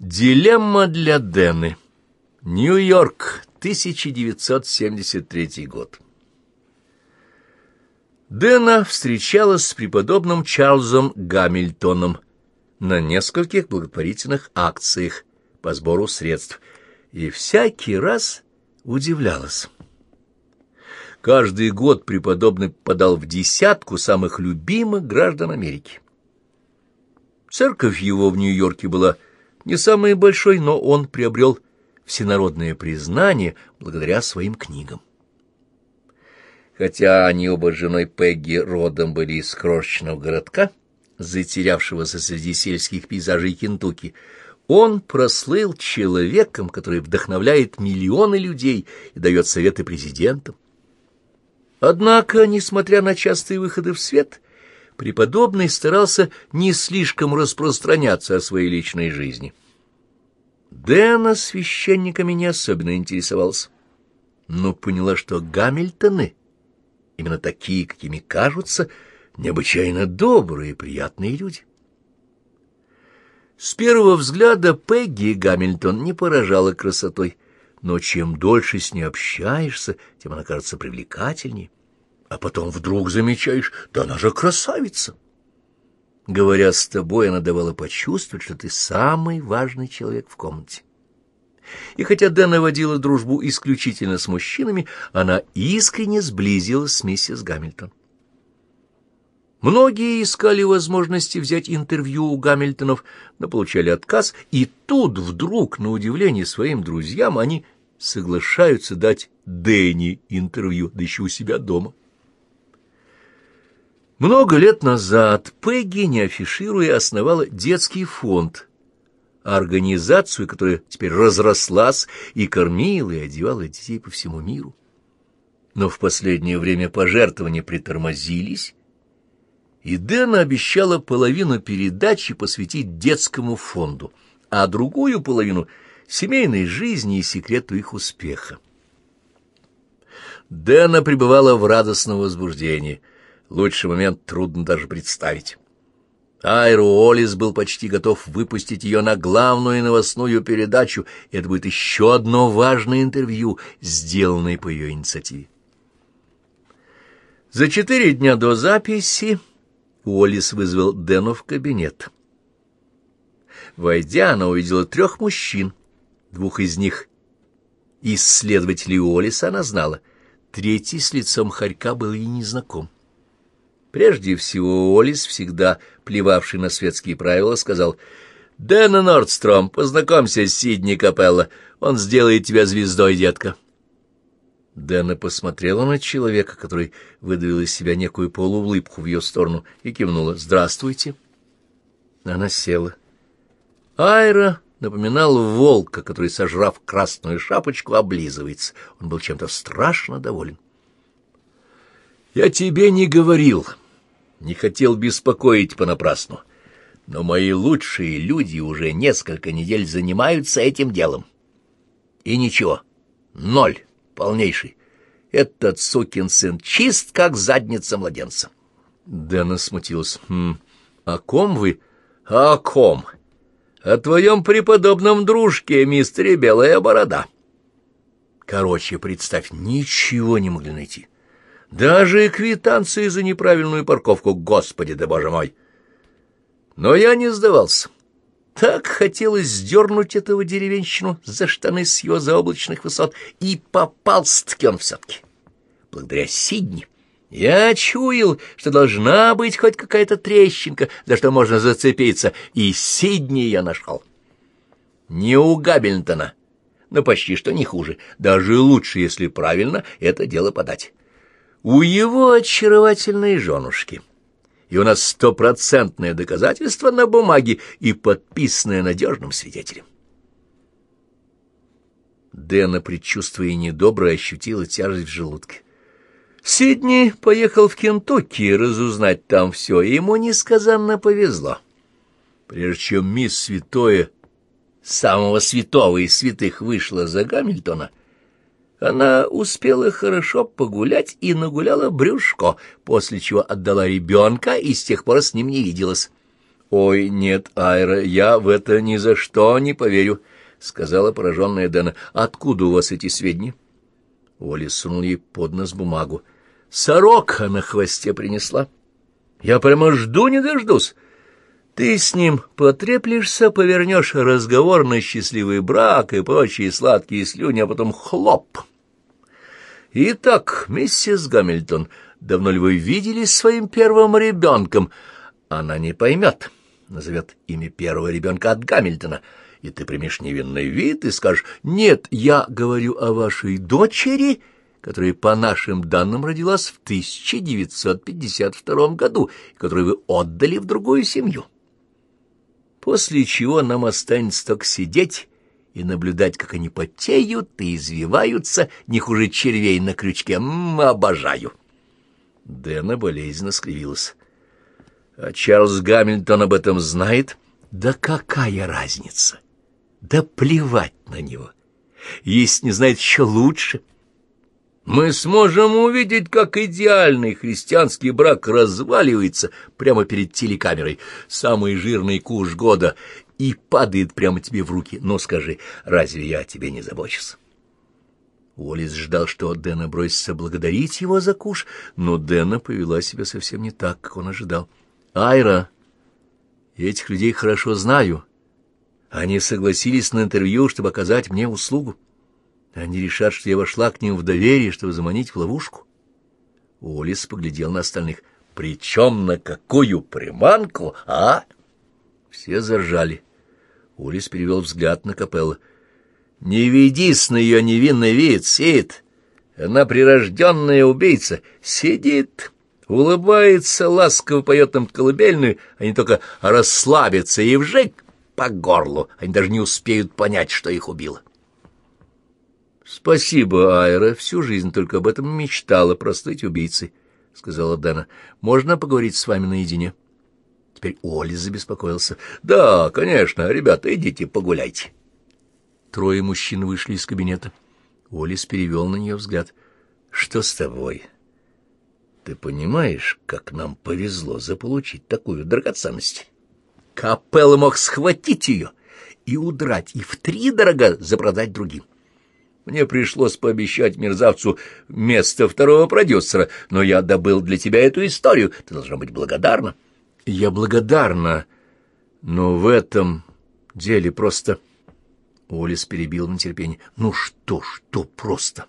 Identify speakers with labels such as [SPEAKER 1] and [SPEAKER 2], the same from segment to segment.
[SPEAKER 1] Дилемма для Дэны. Нью-Йорк, 1973 год. Дэна встречалась с преподобным Чарльзом Гамильтоном на нескольких благотворительных акциях по сбору средств и всякий раз удивлялась. Каждый год преподобный подал в десятку самых любимых граждан Америки. Церковь его в Нью-Йорке была не самый большой, но он приобрел всенародное признание благодаря своим книгам. Хотя они оба с женой Пегги родом были из крошечного городка, затерявшегося среди сельских пейзажей Кентукки, он прослыл человеком, который вдохновляет миллионы людей и дает советы президентам. Однако, несмотря на частые выходы в свет, преподобный старался не слишком распространяться о своей личной жизни. Дэна священниками не особенно интересовался, но поняла, что Гамильтоны, именно такие, какими кажутся, необычайно добрые и приятные люди. С первого взгляда Пегги Гамильтон не поражала красотой, но чем дольше с ней общаешься, тем она кажется привлекательнее а потом вдруг замечаешь, да она же красавица. Говоря с тобой, она давала почувствовать, что ты самый важный человек в комнате. И хотя Дэна водила дружбу исключительно с мужчинами, она искренне сблизилась с миссис Гамильтон. Многие искали возможности взять интервью у Гамильтонов, но получали отказ, и тут вдруг, на удивление своим друзьям, они соглашаются дать Дэнни интервью, да еще у себя дома. Много лет назад Пегги, не афишируя, основала детский фонд, организацию, которая теперь разрослась и кормила и одевала детей по всему миру. Но в последнее время пожертвования притормозились, и Дэна обещала половину передачи посвятить детскому фонду, а другую половину — семейной жизни и секрету их успеха. Дэна пребывала в радостном возбуждении — Лучший момент трудно даже представить. Айру Олис был почти готов выпустить ее на главную новостную передачу, это будет еще одно важное интервью, сделанное по ее инициативе. За четыре дня до записи Уоллес вызвал Дэну в кабинет. Войдя, она увидела трех мужчин. Двух из них исследователей Уоллеса она знала. Третий с лицом хорька был ей незнаком. Прежде всего, Олис, всегда плевавший на светские правила, сказал, «Дэна Нордстром, познакомься с Сидни Капелло, он сделает тебя звездой, детка». Дэна посмотрела на человека, который выдавил из себя некую полуулыбку в ее сторону, и кивнула, «Здравствуйте». Она села. Айра напоминал волка, который, сожрав красную шапочку, облизывается. Он был чем-то страшно доволен. «Я тебе не говорил» не хотел беспокоить понапрасну. Но мои лучшие люди уже несколько недель занимаются этим делом. И ничего, ноль, полнейший. Этот сукин сын чист, как задница младенца. Дэна смутилась. «Хм, о ком вы?» «О ком?» «О твоем преподобном дружке, мистере Белая Борода». Короче, представь, ничего не могли найти. Даже квитанции за неправильную парковку, господи да боже мой! Но я не сдавался. Так хотелось сдернуть этого деревенщину за штаны с его заоблачных высот, и попался-таки он все-таки. Благодаря Сидни я чуял, что должна быть хоть какая-то трещинка, за что можно зацепиться, и Сидни я нашел. Не у Габельтона, но почти что не хуже, даже лучше, если правильно это дело подать у его очаровательной женушки. И у нас стопроцентное доказательство на бумаге и подписанное надежным свидетелем. Дэна, предчувствуя недоброе, ощутила тяжесть в желудке. Сидни поехал в Кентукки разузнать там все, и ему несказанно повезло. Прежде чем мисс Святое, самого святого из святых, вышла за Гамильтона, она успела хорошо погулять и нагуляла брюшко, после чего отдала ребенка и с тех пор с ним не виделась. Ой, нет, Айра, я в это ни за что не поверю, — сказала пораженная Дэна. — Откуда у вас эти сведения? Оля сунул ей под нос бумагу. — Сорока на хвосте принесла. Я прямо жду не дождусь. Ты с ним потреплешься, повернешь разговор на счастливый брак и прочие сладкие слюни, а потом хлоп. Итак, миссис Гамильтон, давно ли вы виделись своим первым ребенком? Она не поймет, назовет имя первого ребенка от Гамильтона, и ты примешь невинный вид и скажешь, «Нет, я говорю о вашей дочери», которая по нашим данным родилась в 1952 году, которую вы отдали в другую семью после чего нам останется только сидеть и наблюдать, как они потеют и извиваются, не хуже червей на крючке. М обожаю. Дэна болезненно скривилась. А Чарльз Гамильтон об этом знает? Да какая разница? Да плевать на него. Если не знает, еще лучше — мы сможем увидеть, как идеальный христианский брак разваливается прямо перед телекамерой, самый жирный куш года, и падает прямо тебе в руки. Но скажи, разве я о тебе не забочусь? Уоллес ждал, что Дэна бросится благодарить его за куш, но Дэна повела себя совсем не так, как он ожидал. «Айра, я этих людей хорошо знаю. Они согласились на интервью, чтобы оказать мне услугу. Они решат, что я вошла к ним в доверие, чтобы заманить в ловушку. Олис поглядел на остальных. «Причем на какую приманку, а?» Все заржали. Олис перевел взгляд на капелла. «Не ведись на ее невинный вид, Сид! Она прирожденная убийца. Сидит, улыбается, ласково поет нам колыбельную, они только расслабятся и вжик по горлу. Они даже не успеют понять, что их убило». «Спасибо, Айра. Всю жизнь только об этом мечтала простыть убийцей», — сказала Дана. «Можно поговорить с вами наедине?» Теперь Оли забеспокоился. «Да, конечно. Ребята, идите погуляйте». Трое мужчин вышли из кабинета. Олис перевел на нее взгляд. «Что с тобой? Ты понимаешь, как нам повезло заполучить такую драгоценность? Капелла мог схватить ее и удрать, и втридорога запродать другим». Мне пришлось пообещать мерзавцу место второго продюсера, но я добыл для тебя эту историю. Ты должна быть благодарна. Я благодарна, но в этом деле просто... Олис перебил на терпение. Ну что, что просто?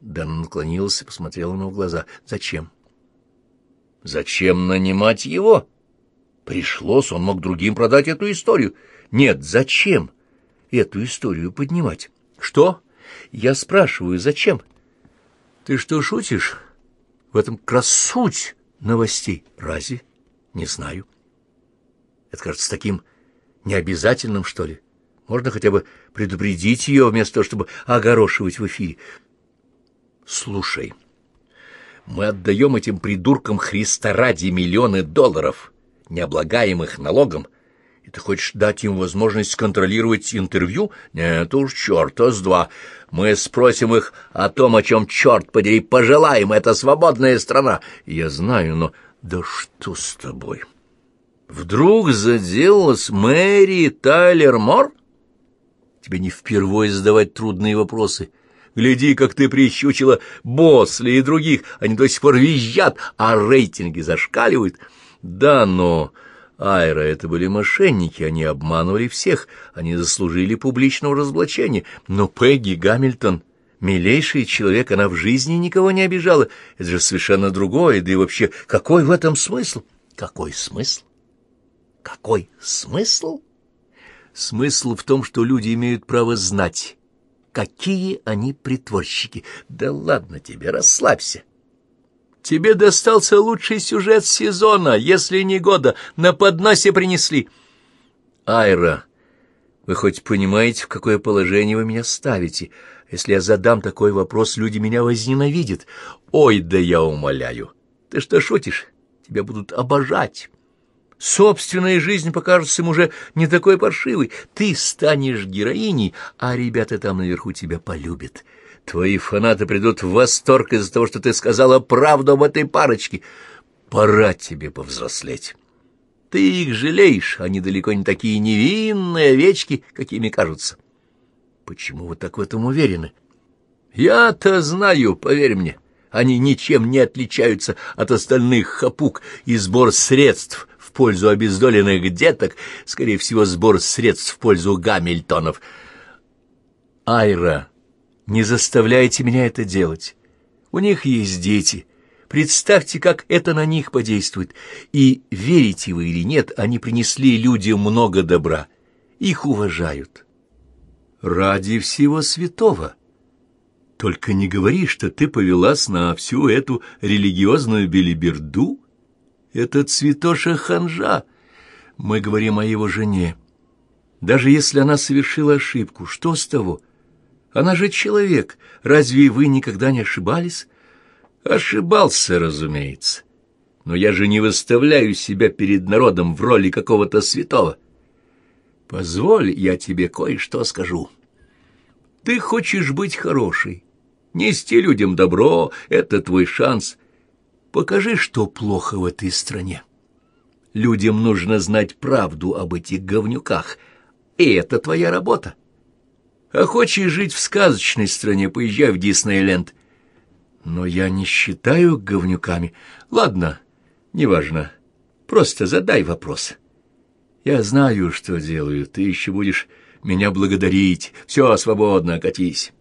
[SPEAKER 1] Дэн наклонился и посмотрел ему в глаза. Зачем? Зачем нанимать его? Пришлось, он мог другим продать эту историю. Нет, зачем эту историю поднимать? Что? Я спрашиваю, зачем? Ты что, шутишь? В этом как раз суть новостей. Разве? Не знаю. Это кажется таким необязательным, что ли. Можно хотя бы предупредить ее, вместо того, чтобы огорошивать в эфире. Слушай, мы отдаем этим придуркам Христа ради миллионы долларов, необлагаемых налогом, и ты хочешь дать им возможность контролировать интервью? Нет уж, черта с два. Мы спросим их о том, о чем, черт подери, пожелаем. Это свободная страна. Я знаю, но... Да что с тобой? Вдруг заделалась Мэри Тайлер Мор? Тебе не впервые задавать трудные вопросы. Гляди, как ты прищучила Босли и других. Они до сих пор визжат, а рейтинги зашкаливают. Да, но... Айра — это были мошенники, они обманывали всех, они заслужили публичного разоблачения. Но Пегги Гамильтон — милейший человек, она в жизни никого не обижала. Это же совершенно другое, да и вообще, какой в этом смысл? Какой смысл? Какой смысл? Смысл в том, что люди имеют право знать, какие они притворщики. Да ладно тебе, расслабься. Тебе достался лучший сюжет сезона, если не года, на подносе принесли. Айра, вы хоть понимаете, в какое положение вы меня ставите? Если я задам такой вопрос, люди меня возненавидят. Ой, да я умоляю. Ты что, шутишь? Тебя будут обожать. Собственная жизнь покажется им уже не такой паршивой. Ты станешь героиней, а ребята там наверху тебя полюбят. Твои фанаты придут в восторг из-за того, что ты сказала правду об этой парочке. Пора тебе повзрослеть. ты их жалеешь, они далеко не такие невинные овечки, какими кажутся. Почему вы так в этом уверены? Я-то знаю, поверь мне, они ничем не отличаются от остальных хапук, и сбор средств в пользу обездоленных деток, скорее всего, сбор средств в пользу Гамильтонов. Айра, не заставляйте меня это делать. У них есть дети. Представьте, как это на них подействует. И, верите вы или нет, они принесли людям много добра. Их уважают. Ради всего святого. Только не говори, что ты повелась на всю эту религиозную белиберду. Это цветоша ханжа. Мы говорим о его жене. Даже если она совершила ошибку, что с того? Она же человек. Разве вы никогда не ошибались? Ошибался, разумеется. Но я же не выставляю себя перед народом в роли какого-то святого. Позволь, я тебе кое-что скажу. Ты хочешь быть хорошей, нести людям добро — это твой шанс. Покажи, что плохо в этой стране. Людям нужно знать правду об этих говнюках, и это твоя работа. А хочешь жить в сказочной стране, поезжай в Диснейленд. Но я не считаю говнюками. Ладно, неважно. Просто задай вопрос. Я знаю, что делаю. Ты еще будешь меня благодарить. Все, свободно, катись.